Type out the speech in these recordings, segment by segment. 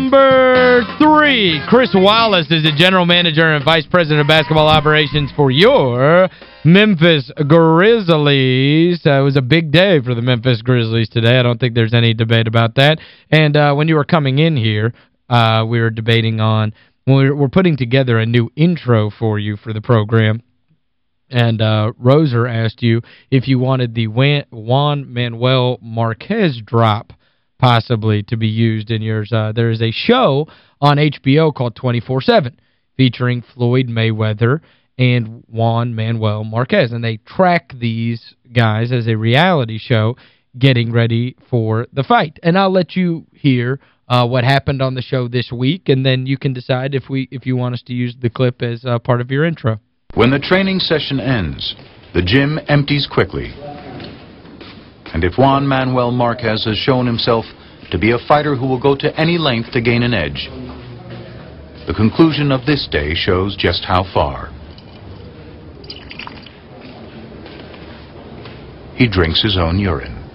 Number three, Chris Wallace is the general manager and vice president of basketball operations for your Memphis Grizzlies. Uh, it was a big day for the Memphis Grizzlies today. I don't think there's any debate about that. And uh, when you were coming in here, uh, we were debating on, we're, we're putting together a new intro for you for the program. And uh, Roser asked you if you wanted the Juan Manuel Marquez drop possibly to be used in yours. Uh, there is a show on HBO called 24-7 featuring Floyd Mayweather and Juan Manuel Marquez. And they track these guys as a reality show getting ready for the fight. And I'll let you hear uh, what happened on the show this week, and then you can decide if we if you want us to use the clip as uh, part of your intro. When the training session ends, the gym empties quickly. And if Juan Manuel Marquez has shown himself to be a fighter who will go to any length to gain an edge, the conclusion of this day shows just how far. He drinks his own urine.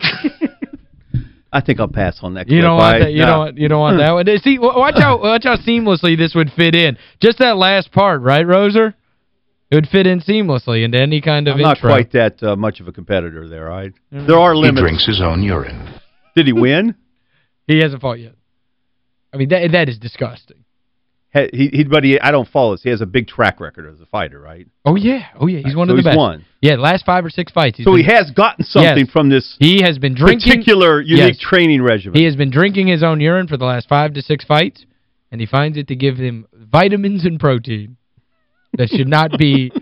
I think I'll pass on that. You don't want that. You no. don't. You don't want that one. See, watch how watch how seamlessly this would fit in. Just that last part, right, Roser? It would fit in seamlessly into any kind of I'm intro. not quite that uh, much of a competitor there, right? Mm. There are limits. He drinks his own urine. Did he win? he hasn't fought yet. I mean, that that is disgusting he, he but he I don't follow this. He has a big track record as a fighter, right? Oh yeah. Oh yeah, he's one so of the best. won. Yeah, last five or six fights. so been, he has gotten something yes. from this He has been drinking particular unique yes. training regimen. He has been drinking his own urine for the last five to six fights and he finds it to give him vitamins and protein that should not be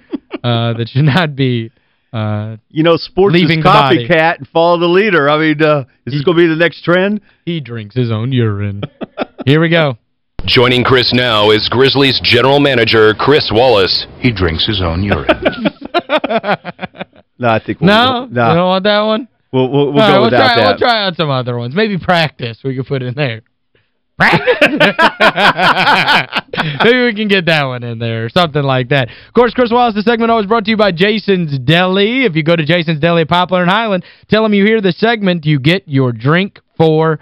uh that should not be uh, you know, sports is copycat and follow the leader. I mean, uh, is he, this going to be the next trend? He drinks his own urine. Here we go. Joining Chris now is Grizzlies general manager Chris Wallace. He drinks his own urine. no, I think we'll, No? no. You don't want that one? We'll, we'll, we'll go right, without try, that. We'll try out some other ones. Maybe practice we could put in there. Practice? Maybe we can get that one in there or something like that. Of course, Chris Wallace, the segment always brought to you by Jason's Deli. If you go to Jason's Deli at Poplar and Highland, tell them you hear the segment, you get your drink for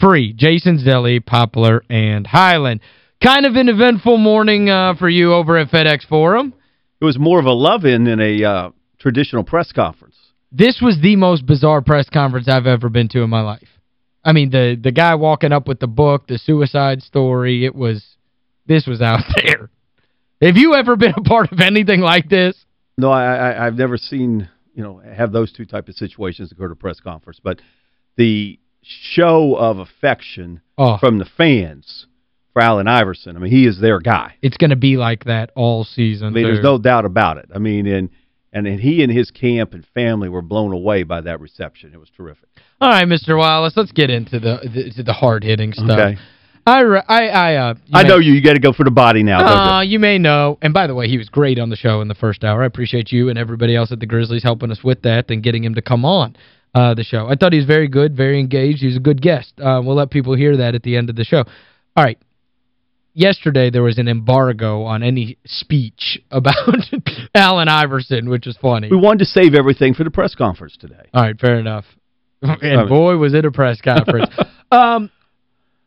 free. Jason's Deli, Poplar, and Highland. Kind of an eventful morning uh, for you over at FedEx Forum. It was more of a love-in than a uh, traditional press conference. This was the most bizarre press conference I've ever been to in my life. I mean, the the guy walking up with the book, the suicide story, it was, this was out there. Have you ever been a part of anything like this? No, I, I, I've never seen, you know, have those two type of situations occur at a press conference. But the show of affection oh. from the fans for Allen Iverson. I mean, he is their guy. It's going to be like that all season. I mean, there's no doubt about it. I mean, and and he and his camp and family were blown away by that reception. It was terrific. All right, Mr. Wallace, let's get into the, the to the hard-hitting stuff. Okay. I I I uh I know you you got to go for the body now. Uh, you may know. And by the way, he was great on the show in the first hour. I appreciate you and everybody else at the Grizzlies helping us with that and getting him to come on uh, the show. I thought he was very good, very engaged. He was a good guest. Uh, we'll let people hear that at the end of the show. All right. Yesterday, there was an embargo on any speech about Allen Iverson, which is funny. We wanted to save everything for the press conference today. All right, fair enough. And boy, was it a press conference. um,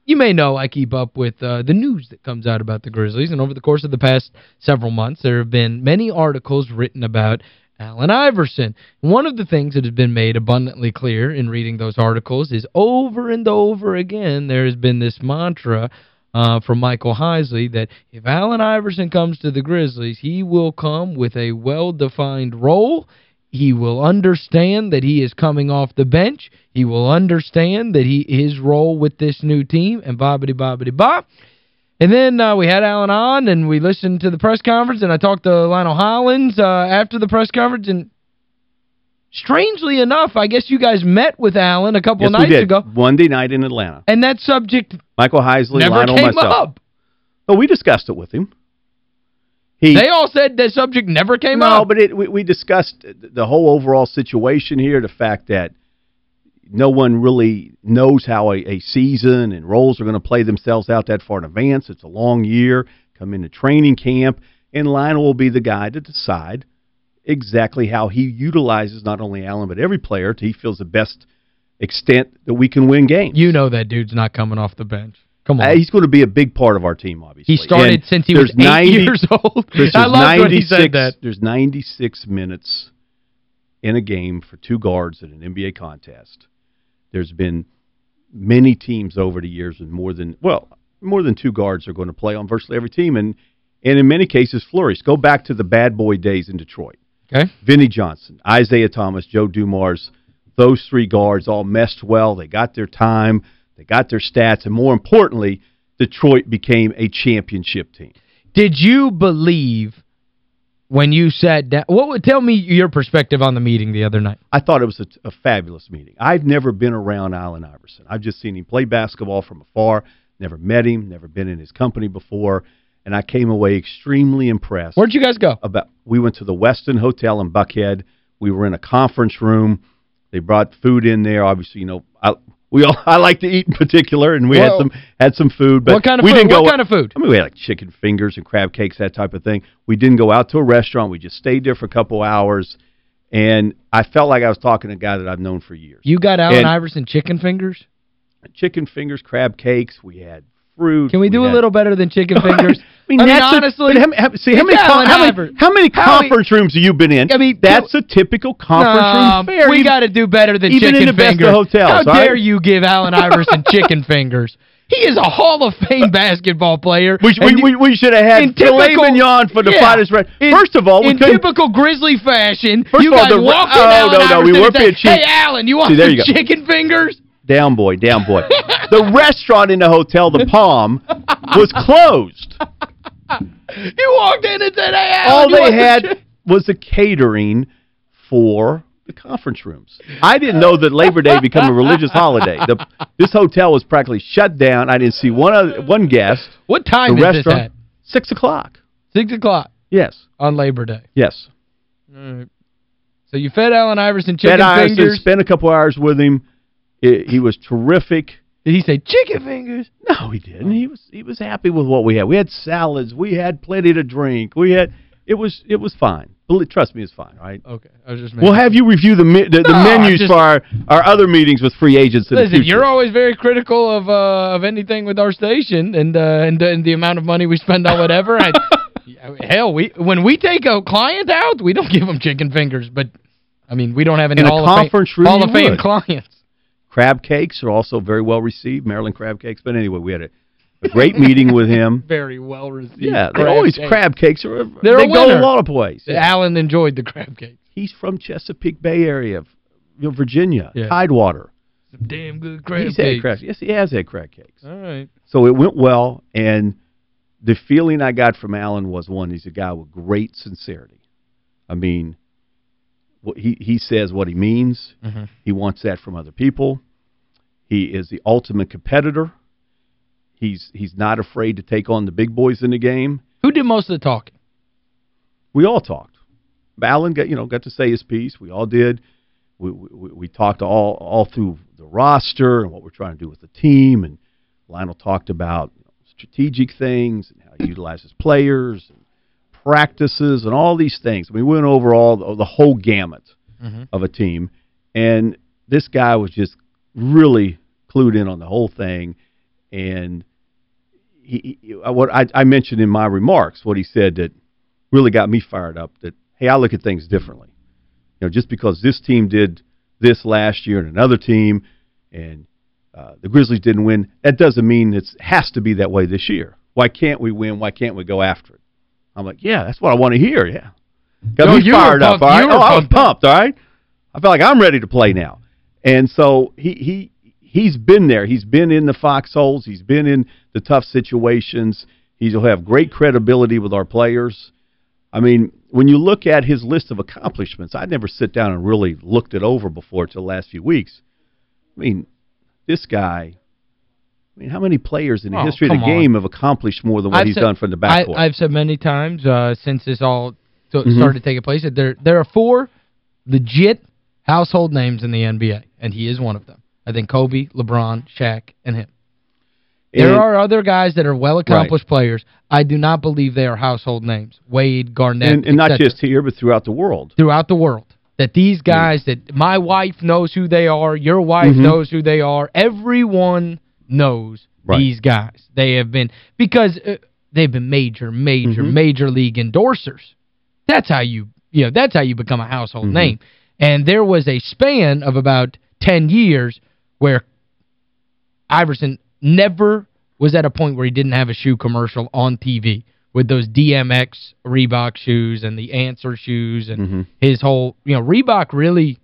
you may know I keep up with uh, the news that comes out about the Grizzlies, and over the course of the past several months, there have been many articles written about Allen Iverson. One of the things that has been made abundantly clear in reading those articles is over and over again there has been this mantra uh, from Michael Heisley that if Allen Iverson comes to the Grizzlies, he will come with a well-defined role. He will understand that he is coming off the bench. He will understand that he his role with this new team and bobbity-bobbity-bop. And then uh, we had Allen on, and we listened to the press conference, and I talked to Lionel Hollins uh, after the press conference, and strangely enough, I guess you guys met with Allen a couple yes, nights ago. Monday night in Atlanta. And that subject Michael Heisley, never Lionel, came myself. up. Oh, we discussed it with him. He, they all said that subject never came no, up. No, but it, we, we discussed the whole overall situation here, the fact that – no one really knows how a, a season and roles are going to play themselves out that far in advance. It's a long year. Come into training camp, and Lionel will be the guy to decide exactly how he utilizes not only Allen but every player to he feels the best extent that we can win games. You know that dude's not coming off the bench. Come on. Uh, he's going to be a big part of our team, obviously. he started And since he was there's 8 90 years old. Chris, I there's love when he 96 said that. There's 96 minutes in a game for two guards in an NBA contest. There's been many teams over the years with more than, well, more than two guards are going to play on virtually every team, and, and in many cases flourish. Go back to the bad boy days in Detroit. Okay. Vinnie Johnson, Isiah Thomas, Joe Dumars, those three guards all messed well. They got their time, they got their stats, and more importantly, Detroit became a championship team. Did you believe when you sat down what would tell me your perspective on the meeting the other night? I thought it was a, a fabulous meeting. I've never been around Allen Iverson. I've just seen him play basketball from afar, never met him, never been in his company before, and I came away extremely impressed. Where'd you guys go? about we went to the Westin Hotel in Buckhead. We were in a conference room. They brought food in there. Obviously, you know, I we all I like to eat in particular, and we had some had some food. But what kind of we food? didn't go. What kind of food? I mean, we had like chicken fingers and crab cakes, that type of thing. We didn't go out to a restaurant. We just stayed there for a couple hours, and I felt like I was talking to a guy that I've known for years. You got Allen And- Iverson chicken fingers? chicken fingers, crab cakes. We had fruit. Can we do a little better than chicken fingers? I mean, that's a- honestly, but how, see, how many, how, many, how many conference rooms have you been in? I mean, that's a typical conference Nah, room fare. we got to do better than even in chicken the best fingers. hotels, How right? dare you give Allen Iverson chicken fingers? He is a Hall of Fame basketball player. we, we, we, we should have had in filet mignon for the yeah. finest. In- First of all, we in typical Grizzly fashion, First you all, guys the- walk in oh, Allen no, no, we Iverson weren't and say, being cheap. Hey, Allen, you want See, some you chicken fingers? Down boy, down boy. the restaurant in the hotel, the Palm, was closed. You walked in and said, hey, All they had was a catering for the conference rooms. I didn't know that Labor Day became a religious holiday. The, this hotel was practically shut down. I didn't see one other, one guest. What time The restaurant, six o'clock. 6 o'clock Yes, on Labor Day. yes. All right. So you fed Allen Iverson chicken Ed Iverson fingers. spent a couple hours with him. He, he was terrific. Did he say chicken fingers? No, he didn't. He was he was happy with what we had. We had salads. We had plenty to drink. We had it was it was fine. Trust me, it's fine, right? Okay, I was just We'll have you review the me- the, the No, I'm menus just- for our, our other meetings with free agents in the Listen, you're always very critical of uh, of anything with our station and uh, and, and the amount of money we spend on whatever. yeah, hell, we when we take a client out, we don't give them chicken fingers, but I mean, we don't have any In Hall conference of Fame, room, Hall of Fame would. clients. Crab cakes are also very well received, Maryland crab cakes. But anyway, we had a, a great meeting with him. Very well received. Yeah, they always cake. crab cakes are They're they a go a lot of places. Allen enjoyed the crab cakes. He's from Chesapeake Bay area, you know, Virginia, Yeah. Tidewater. Some damn good crab He's cake. had crab. Yes, he has had crab cakes. All right. So it went well, and the feeling I got from Allen was one: he's a guy with great sincerity. I mean, he he says what he means. Mhm. He wants that from other people. He is the ultimate competitor. He's he's not afraid to take on the big boys in the game. Who did most of the talking? We all talked. Allen got you know got to say his piece. We all did. We we, we talked all all through the roster and what we're trying to do with the team. And Lionel talked about you know, strategic things and how he utilizes players and practices and all these things. We went over all the, the whole gamut Mhm. of a team, and this guy was just really clued in on the whole thing. And he, he what I, I mentioned in my remarks, what he said that really got me fired up. That hey, I look at things differently. You know, just because this team did this last year and another team, and uh, the Grizzlies didn't win, that doesn't mean it has to be that way this year. Why can't we win? Why can't we go after it? I'm like, yeah, that's what I want to hear. Yeah, got No, me fired up. All right, oh, I was pumped. All right, I felt like I'm ready to play now. And so he he he's been there. He's been in the foxholes. He's been in the tough situations. He'll have great credibility with our players. I mean, when you look at his list of accomplishments, I never sit down and really looked it over before till the last few weeks. I mean, this guy. I mean, how many players in the Oh, history of the come on. game have accomplished more than what I've he's said- done from the I, backcourt? I've said many times uh, since this all Mhm. started taking place that there there are four legit household names in the NBA, and he is one of them. I think Kobe, LeBron, Shaq, and him. There And- are other guys that are well-accomplished players. I do not believe they are household names. Wade, Garnett, and, and not just here, but throughout the world. throughout the world. That these guys, that my wife knows who they are, your wife Mhm. knows who they are, everyone knows Right. these guys. They have been, because uh, they've been major, major, Mhm. major league endorsers. That's how you, you know, that's how you become a household Mhm. name. And there was a span of about 10 years where Iverson never was at a point where he didn't have a shoe commercial on TV with those DMX Reebok shoes and the Answer shoes and Mhm. his whole, you know, Reebok really,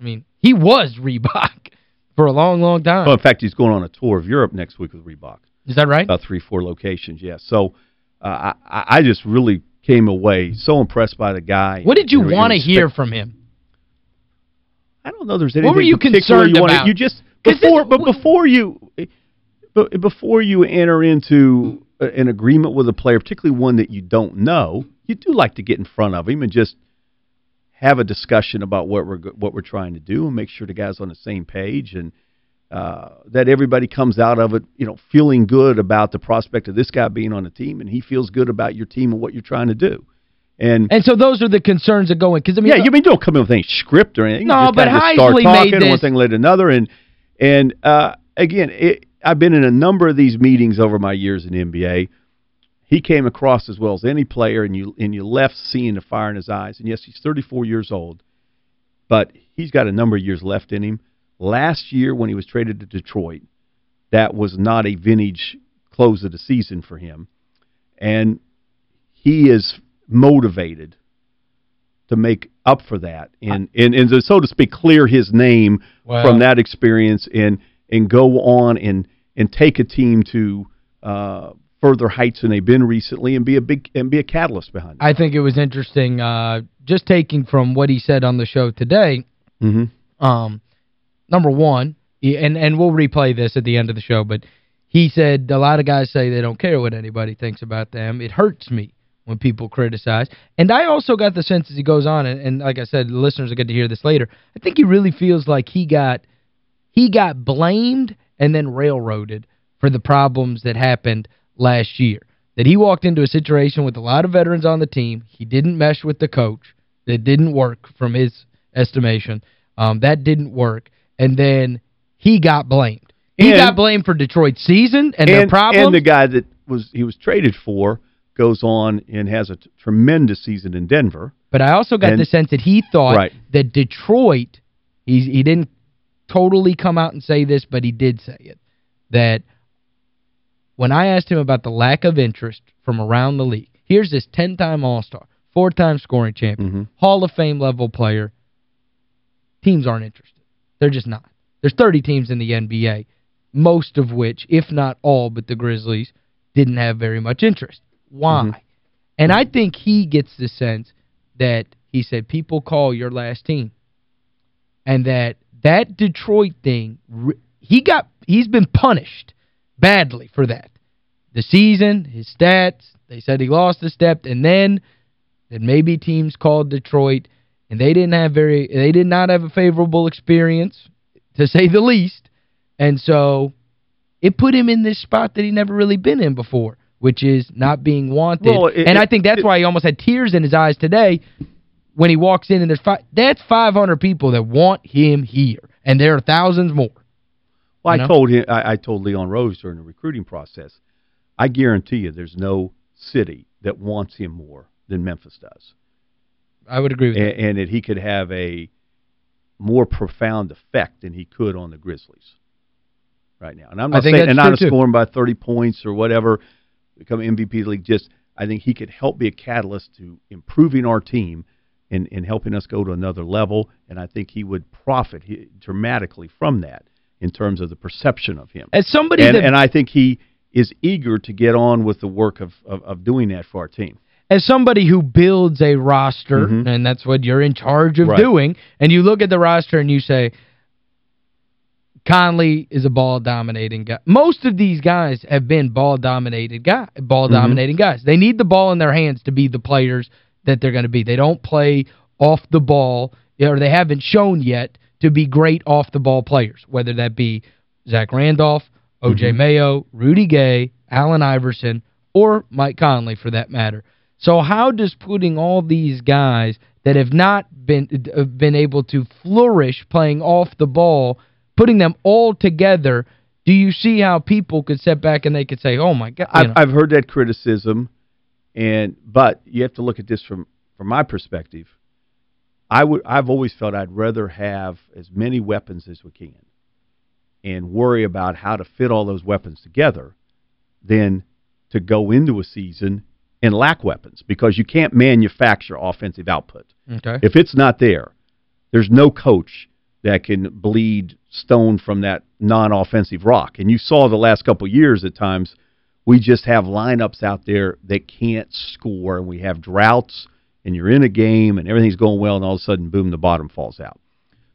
I mean, he was Reebok for a long, long time. Well, in fact, he's going on a tour of Europe next week with Reebok. Is that right? About three, four locations, yeah. So uh, I, I just really came away so impressed by the guy. What did you want to hear from him? I don't know there's anything What were you concerned you wanted. about? You just before but before you but before you enter into an agreement with a player, particularly one that you don't know, you do like to get in front of him and just have a discussion about what we're what we're trying to do and make sure the guys on the same page and uh, that everybody comes out of it, you know, feeling good about the prospect of this guy being on the team and he feels good about your team and what you're trying to do. And And so those are the concerns that go in. Because, I mean, yeah, you mean don't come in with any script or anything. No, but just start Heisley talking, made one thing led to another, and and uh, again, it, I've been in a number of these meetings over my years in the NBA. He came across as well as any player, and you and you left seeing the fire in his eyes. And yes, he's 34 years old, but he's got a number of years left in him. Last year, when he was traded to Detroit, that was not a vintage close of the season for him, and he is motivated to make up for that and and, and to, so to speak clear his name from that experience and and go on and and take a team to uh, further heights than they've been recently and be a big and be a catalyst behind it. I think it was interesting, uh, just taking from what he said on the show today, Mm-hmm. um, number one, and, and we'll replay this at the end of the show, but he said a lot of guys say they don't care what anybody thinks about them. It hurts me when people criticize. And I also got the sense as he goes on, and, and like I said, listeners will get to hear this later, I think he really feels like he got he got blamed and then railroaded for the problems that happened last year. That he walked into a situation with a lot of veterans on the team. He didn't mesh with the coach. That didn't work from his estimation. Um, that didn't work. And then he got blamed. He And- got blamed for Detroit's season and, their and, problems. and the guy that was he was traded for goes on and has a tremendous season in Denver. But I also got And- the sense that he thought Right. that Detroit, he, he didn't totally come out and say this, but he did say it, that when I asked him about the lack of interest from around the league, here's this 10-time All-Star, four-time scoring champion, Mhm. Hall of Fame level player. Teams aren't interested. They're just not. There's 30 teams in the NBA, most of which, if not all but the Grizzlies, didn't have very much interest. Why? Mhm. And I think he gets the sense that he said people call your last team. And that that Detroit thing, he got he's been punished badly for that. The season, his stats, they said he lost a step, and then that maybe teams called Detroit and they didn't have very they did not have a favorable experience to say the least. And so it put him in this spot that he never really been in before, which is not being wanted. Well, it- and I think that's it- why he almost had tears in his eyes today when he walks in and there's five that's 500 people that want him here and there are thousands more. Well, You I know? told him I, I told Leon Rose during the recruiting process, I guarantee you there's no city that wants him more than Memphis does. I would agree with and, that. and that he could have a more profound effect than he could on the Grizzlies right now. And I'm not saying and not scoring by 30 points or whatever, become MVP of the league. Just I think he could help be a catalyst to improving our team and, and helping us go to another level. And I think he would profit he, dramatically from that in terms of the perception of him. As somebody And, that and I think he is eager to get on with the work of, of, of doing that for our team. as somebody who builds a roster, Mhm. and that's what you're in charge of Right. doing, and you look at the roster and you say, Conley is a ball-dominating guy. Most of these guys have been ball-dominated guy, ball-dominating guys. They need the ball in their hands to be the players that they're going to be. They don't play off the ball, or they haven't shown yet to be great off-the-ball players, whether that be Zach Randolph, O.J. Mayo, Rudy Gay, Allen Iverson, or Mike Conley for that matter. So how does putting all these guys that have not been uh, been able to flourish playing off the ball, putting them all together do you see how people could step back and they could say, oh, my God. I've, I've heard that criticism, and but you have to look at this from, from my perspective. I would I've always felt I'd rather have as many weapons as we can and worry about how to fit all those weapons together than to go into a season and lack weapons because you can't manufacture offensive output. Okay. If it's not there, there's no coach that can bleed stone from that non-offensive rock. And you saw the last couple of years at times we just have lineups out there that can't score and we have droughts and you're in a game and everything's going well and all of a sudden boom the bottom falls out.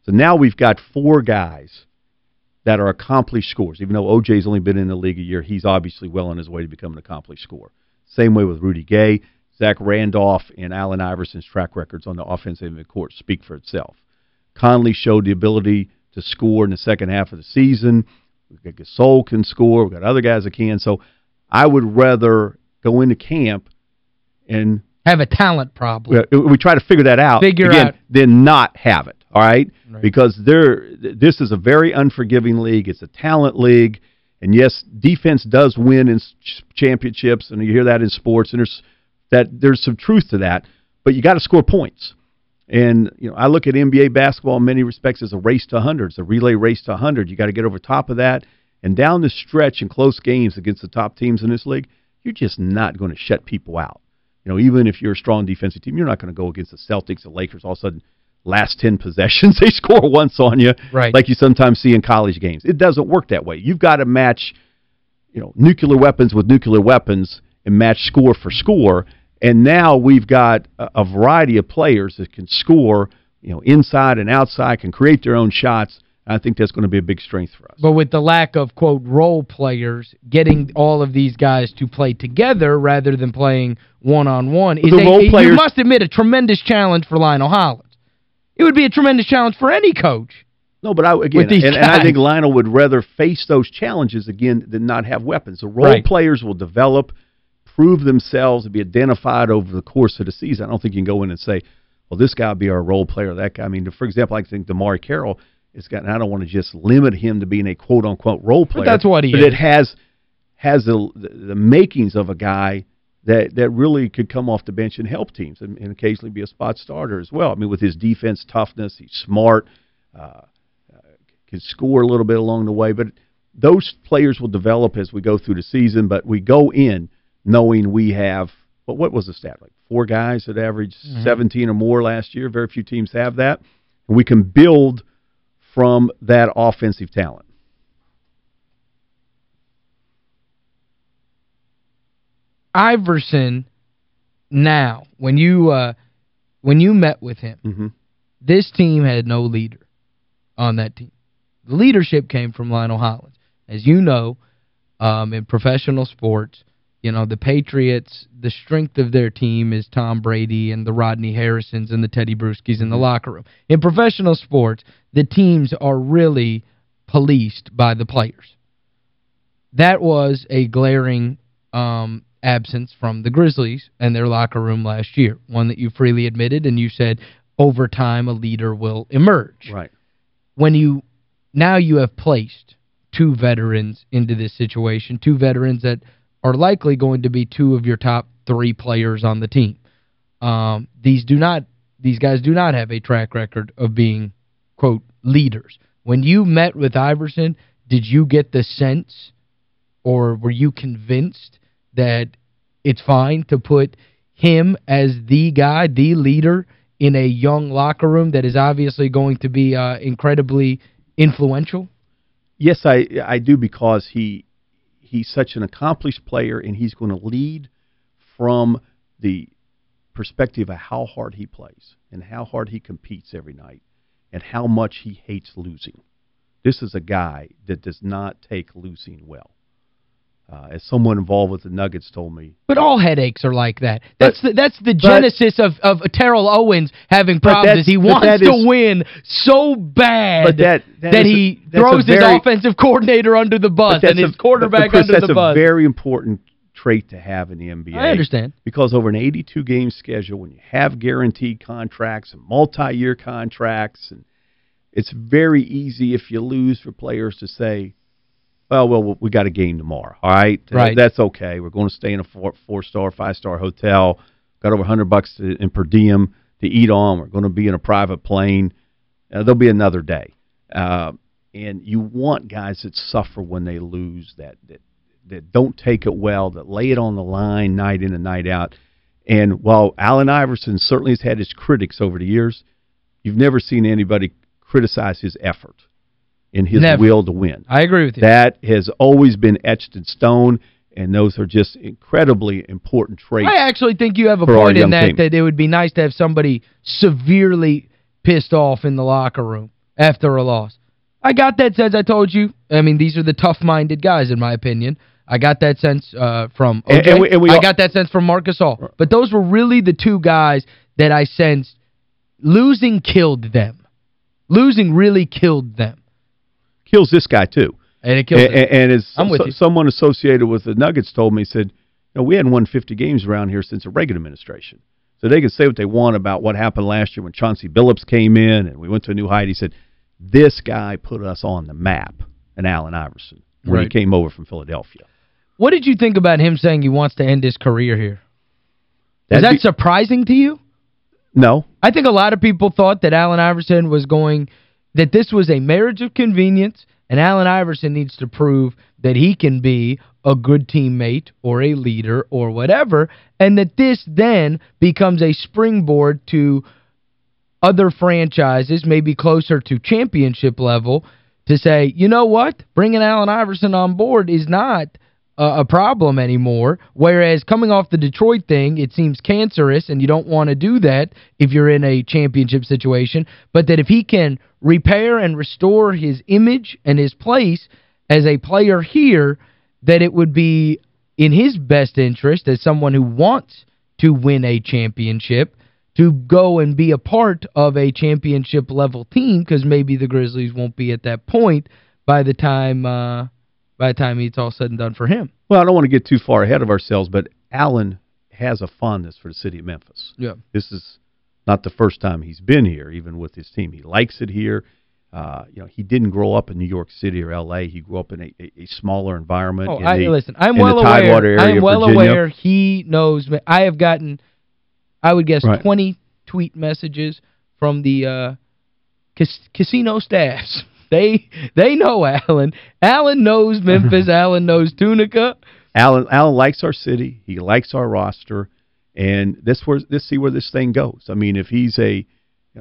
So now we've got four guys that are accomplished scorers. Even though OJ's only been in the league a year, he's obviously well on his way to become an accomplished scorer. Same way with Rudy Gay. Zach Randolph and Allen Iverson's track records on the offensive end the court speak for itself. Conley showed the ability to score in the second half of the season. We've got Gasol can score. We've got other guys that can. So I would rather go into camp and have a talent problem. We, we try to figure that out figure again, out. then not have it, all right? right? Because there this is a very unforgiving league. It's a talent league. And yes, defense does win in championships, and you hear that in sports, and there's that there's some truth to that. But you got to score points. And you know, I look at NBA basketball in many respects as a race to 100. It's a relay race to 100. You got to get over top of that. And down the stretch in close games against the top teams in this league, you're just not going to shut people out. You know, even if you're a strong defensive team, you're not going to go against the Celtics, the Lakers, all of a sudden last 10 possessions, they score once on you, right. like you sometimes see in college games. It doesn't work that way. You've got to match, you know, nuclear weapons with nuclear weapons and match score for score. And now we've got a, a variety of players that can score, you know, inside and outside, can create their own shots. I think that's going to be a big strength for us. But with the lack of, quote, role players, getting all of these guys to play together rather than playing one-on-one -on -one is the a, players, you must admit, a tremendous challenge for Lionel Hollins. It would be a tremendous challenge for any coach. No, but I again, and, and, I think Lionel would rather face those challenges again than not have weapons. The role right. players will develop, prove themselves, and be identified over the course of the season. I don't think you can go in and say, well, this guy will be our role player. That guy. I mean, for example, I think DeMarre Carroll is got, I don't want to just limit him to being a quote-unquote role player. But that's what he but is. it has, has the, the, makings of a guy that that really could come off the bench and help teams and, and occasionally be a spot starter as well. I mean, with his defense toughness, he's smart, uh, uh, can score a little bit along the way. But those players will develop as we go through the season. But we go in knowing we have But what was the stat like four guys that averaged mm -hmm. 17 or more last year. Very few teams have that, and we can build from that offensive talent. Iverson now, when you uh, when you met with him, mm -hmm. this team had no leader on that team. The leadership came from Lionel Hollins. As you know, um, in professional sports, you know, the Patriots, the strength of their team is Tom Brady and the Rodney Harrisons and the Teddy Bruschis in the mm-hmm. locker room. In professional sports, the teams are really policed by the players. That was a glaring um, absence from the Grizzlies and their locker room last year, one that you freely admitted and you said over time a leader will emerge. Right. When you now you have placed two veterans into this situation, two veterans that are likely going to be two of your top three players on the team. Um, these do not these guys do not have a track record of being, quote, leaders. When you met with Iverson, did you get the sense or were you convinced that it's fine to put him as the guy, the leader in a young locker room that is obviously going to be uh, incredibly influential? Yes, I I do because he he's such an accomplished player and he's going to lead from the perspective of how hard he plays and how hard he competes every night and how much he hates losing. This is a guy that does not take losing well uh, as someone involved with the Nuggets told me. But all headaches are like that. That's but, the, that's the genesis of, of Terrell Owens having problems. He wants to win so bad that, that, that he a, throws very, his offensive coordinator under the bus and his a, quarterback under the bus. That's a very important trait to have in the NBA. I understand. Because over an 82-game schedule, when you have guaranteed contracts and multi-year contracts, and it's very easy if you lose for players to say, well, well, we got a game tomorrow. All right, Right. That's okay. We're going to stay in a four four star, five star hotel. Got over a hundred bucks to, in per diem to eat on. We're going to be in a private plane. Uh, there'll be another day. Uh, and you want guys that suffer when they lose, that that that don't take it well, that lay it on the line night in and night out. And while Allen Iverson certainly has had his critics over the years, you've never seen anybody criticize his effort and his Never. will to win. I agree with you. That has always been etched in stone, and those are just incredibly important traits. I actually think you have a point in that team. that it would be nice to have somebody severely pissed off in the locker room after a loss. I got that sense, I told you. I mean, these are the tough-minded guys, in my opinion. I got that sense uh, from OJ. And- and we- and we I got that sense from Marc Gasol. But those were really the two guys that I sensed losing killed them. Losing really killed them. Kills this guy, too. And it killed And, and as I'm with so- someone associated with the Nuggets told me, said, you know, we hadn't won 50 games around here since the Reagan administration. So they can say what they want about what happened last year when Chauncey Billups came in and we went to a new height. He said, this guy put us on the map, and Allen Iverson, when Right. he came over from Philadelphia. What did you think about him saying he wants to end his career here? Is that surprising to you? No. I think a lot of people thought that Allen Iverson was going that this was a marriage of convenience and Allen Iverson needs to prove that he can be a good teammate or a leader or whatever and that this then becomes a springboard to other franchises maybe closer to championship level to say, you know what? Bringing Allen Iverson on board is not a, problem anymore, whereas coming off the Detroit thing, it seems cancerous and you don't want to do that if you're in a championship situation, but that if he can repair and restore his image and his place as a player here, that it would be in his best interest as someone who wants to win a championship to go and be a part of a championship level team because maybe the Grizzlies won't be at that point by the time uh, by the time it's all said and done for him. Well, I don't want to get too far ahead of ourselves, but Allen has a fondness for the city of Memphis. Yeah. This is not the first time he's been here, even with his team. He likes it here. Uh, you know, he didn't grow up in New York City or L.A. He grew up in a, a, smaller environment. Oh, I, the, listen, I'm well aware. Area I am well Virginia. aware he knows. me. I have gotten, I would guess, Right. 20 tweet messages from the uh, cas casino staffs. They they know Allen. Allen knows Memphis. Allen knows Tunica. Allen Allen likes our city. He likes our roster, and this where let's see where this thing goes. I mean, if he's a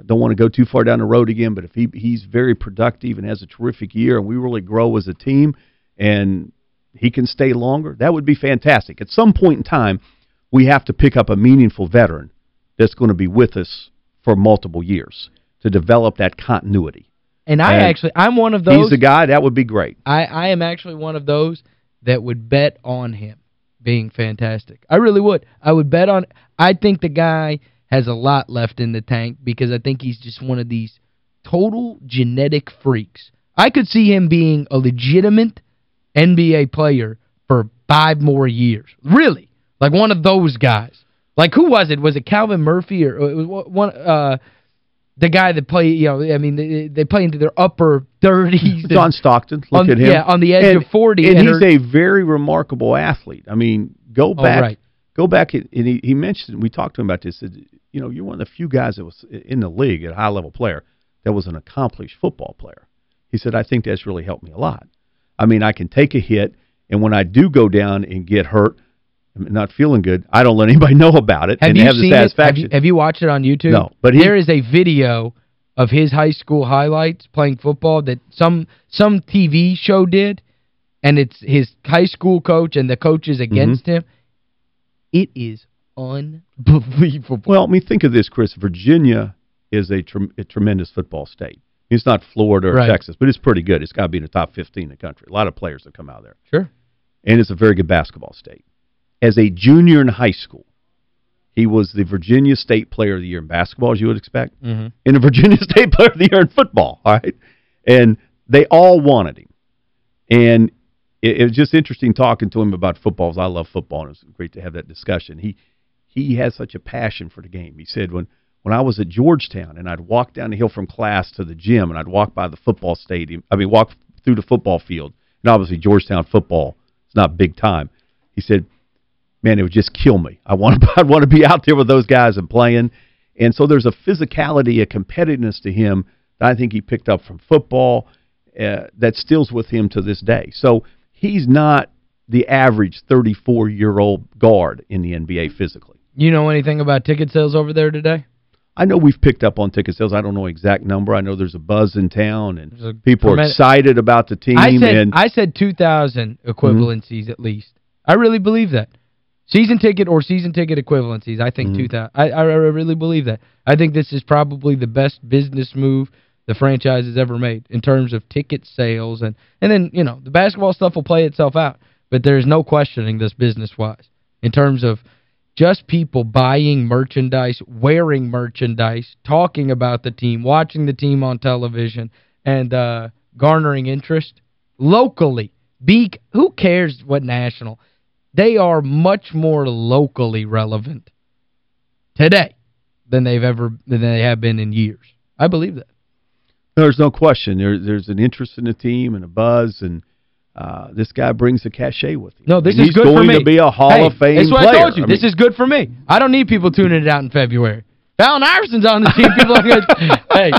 don't want to go too far down the road again, but if he he's very productive and has a terrific year, and we really grow as a team, and he can stay longer, that would be fantastic. At some point in time, we have to pick up a meaningful veteran that's going to be with us for multiple years to develop that continuity. And I And actually, I'm one of those. He's the guy. That would be great. I, I am actually one of those that would bet on him being fantastic. I really would. I would bet on I think the guy has a lot left in the tank because I think he's just one of these total genetic freaks. I could see him being a legitimate NBA player for five more years. Really. Like one of those guys. Like who was it? Was it Calvin Murphy or it was one uh the guy that play, you know, I mean they, they play into their upper 30s. John Stockton, look on, at him. Yeah, on the edge and, of 40. And, and he's a very remarkable athlete. I mean, go Oh, back. right. Go back, and he, he mentioned, we talked to him about this, you know, you're one of the few guys that was in the league, a high-level player, that was an accomplished football player. He said, I think that's really helped me a lot. I mean, I can take a hit, and when I do go down and get hurt, not feeling good, I don't let anybody know about it Have and you have the it? Have you, have you watched it on YouTube? No, but he- there is a video of his high school highlights playing football that some some TV show did, and it's his high school coach and the coaches Mm-hmm. against him. It is unbelievable. Well, I mean, think of this, Chris. Virginia is a, trem a tremendous football state. It's not Florida or Right. Texas, but it's pretty good. It's got to be in the top 15 in the country. A lot of players have come out of there. Sure. And it's a very good basketball state. As a junior in high school, he was the Virginia State Player of the Year in basketball, as you would expect, Mhm. and the Virginia State Player of the Year in football, all right? And they all wanted him. And it, it was just interesting talking to him about football. I love football, and it was great to have that discussion. He he has such a passion for the game. He said when when I was at Georgetown and I'd walk down the hill from class to the gym and I'd walk by the football stadium, I mean walk through the football field And obviously, Georgetown football is not big time. He said, man, it would just kill me. I want to, I want to be out there with those guys and playing. And so there's a physicality, a competitiveness to him that I think he picked up from football uh, that stills with him to this day. So he's not the average 34-year-old guard in the NBA physically. You know anything about ticket sales over there today? I know we've picked up on ticket sales. I don't know exact number. I know there's a buzz in town and people are excited about the team. I said, and I said 2,000 equivalencies mm -hmm. at least. I really believe that. Season ticket or season ticket equivalencies, I think mm -hmm. 2,000. I, I really believe that. I think this is probably the best business move the franchise has ever made in terms of ticket sales. And, and then, you know, the basketball stuff will play itself out. But there's no questioning this business-wise in terms of just people buying merchandise, wearing merchandise, talking about the team, watching the team on television, and uh, garnering interest locally. Be, who cares what national? They are much more locally relevant today than they've ever than they have been in years. I believe that. There's no question. There, there's an interest in the team and a buzz, and uh, this guy brings a cachet with him. No, this and is good for me. He's going to be a Hall hey, of Fame that's what player. I told you. I this mean, is good for me. I don't need people tuning it out in February. Allen Iverson's on the team. People are going hey,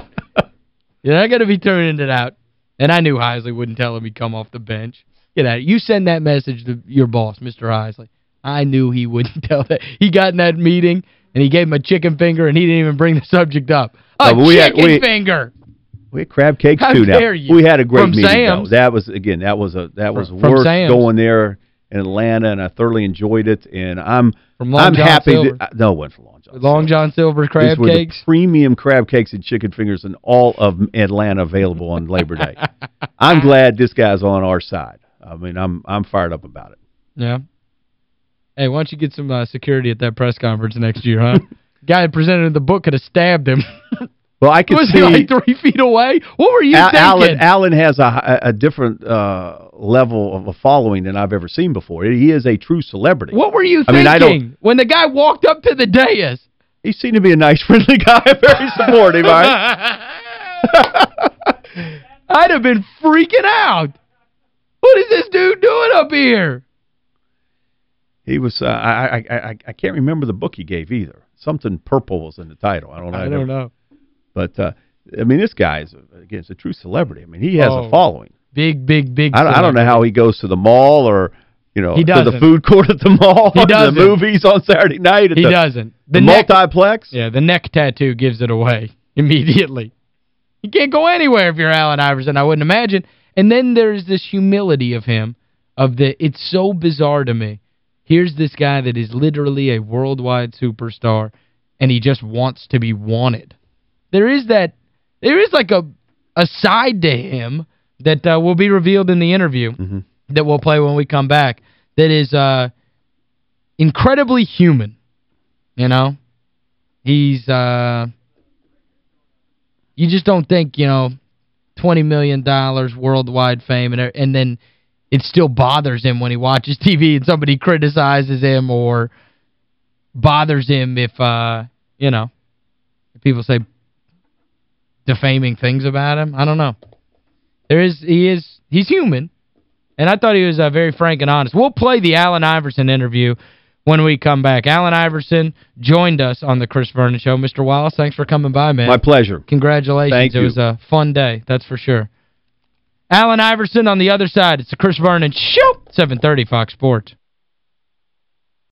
you're not going to be tuning it out. And I knew Heisley wouldn't tell him he'd come off the bench. Get out. You send that message to your boss, Mr. Heisley. I knew he wouldn't tell that. He got in that meeting, and he gave him a chicken finger, and he didn't even bring the subject up. A no, chicken had, we, finger! We had crab cakes How too now. You? We had a great From meeting Sam's. though. That was again, that was a that was from, worth from going there in Atlanta and I thoroughly enjoyed it and I'm I'm John happy Silver. to, no one from Long John. Long John Silver crab These cakes. premium crab cakes and chicken fingers in all of Atlanta available on Labor Day. I'm glad this guy's on our side. I mean, I'm I'm fired up about it. Yeah. Hey, why don't you get some uh, security at that press conference next year, huh? Guy that presented the book could have stabbed him. Well, I could was see... Was he like three feet away? What were you Al thinking? Allen, Allen has a, a different uh, level of a following than I've ever seen before. He is a true celebrity. What were you thinking I mean, I when the guy walked up to the dais? He seemed to be a nice, friendly guy, very supportive, right? I'd have been freaking out. What is this dude doing up here? He was, uh, I, I, I, I can't remember the book he gave either. Something purple was in the title. I don't know. I, don't know. But, uh, I mean, this guy is, again, is a true celebrity. I mean, he has oh, a following. Big, big, big I, I, don't know how he goes to the mall or, you know, he to the food court at the mall. He doesn't. the movies on Saturday night. he the, doesn't. The, the neck, multiplex. Yeah, the neck tattoo gives it away immediately. You can't go anywhere if you're Allen Iverson, I wouldn't imagine. And then there's this humility of him, of the, it's so bizarre to me. Here's this guy that is literally a worldwide superstar, and he just wants to be wanted. There is that, there is like a, a side to him that uh, will be revealed in the interview mm -hmm. that we'll play when we come back that is uh, incredibly human, you know? He's, uh, you just don't think, you know, $20 million worldwide fame, and and then it still bothers him when he watches TV and somebody criticizes him or bothers him if, uh, you know, people say defaming things about him. I don't know. There is, he is, he's human. And I thought he was uh, very frank and honest. We'll play the Allen Iverson interview when we come back. Allen Iverson joined us on the Chris Vernon Show. Mr. Wallace, thanks for coming by, man. My pleasure. Congratulations. Thank it you. was a fun day, that's for sure. Allen Iverson on the other side. It's the Chris Vernon Show, 730 Fox Sports.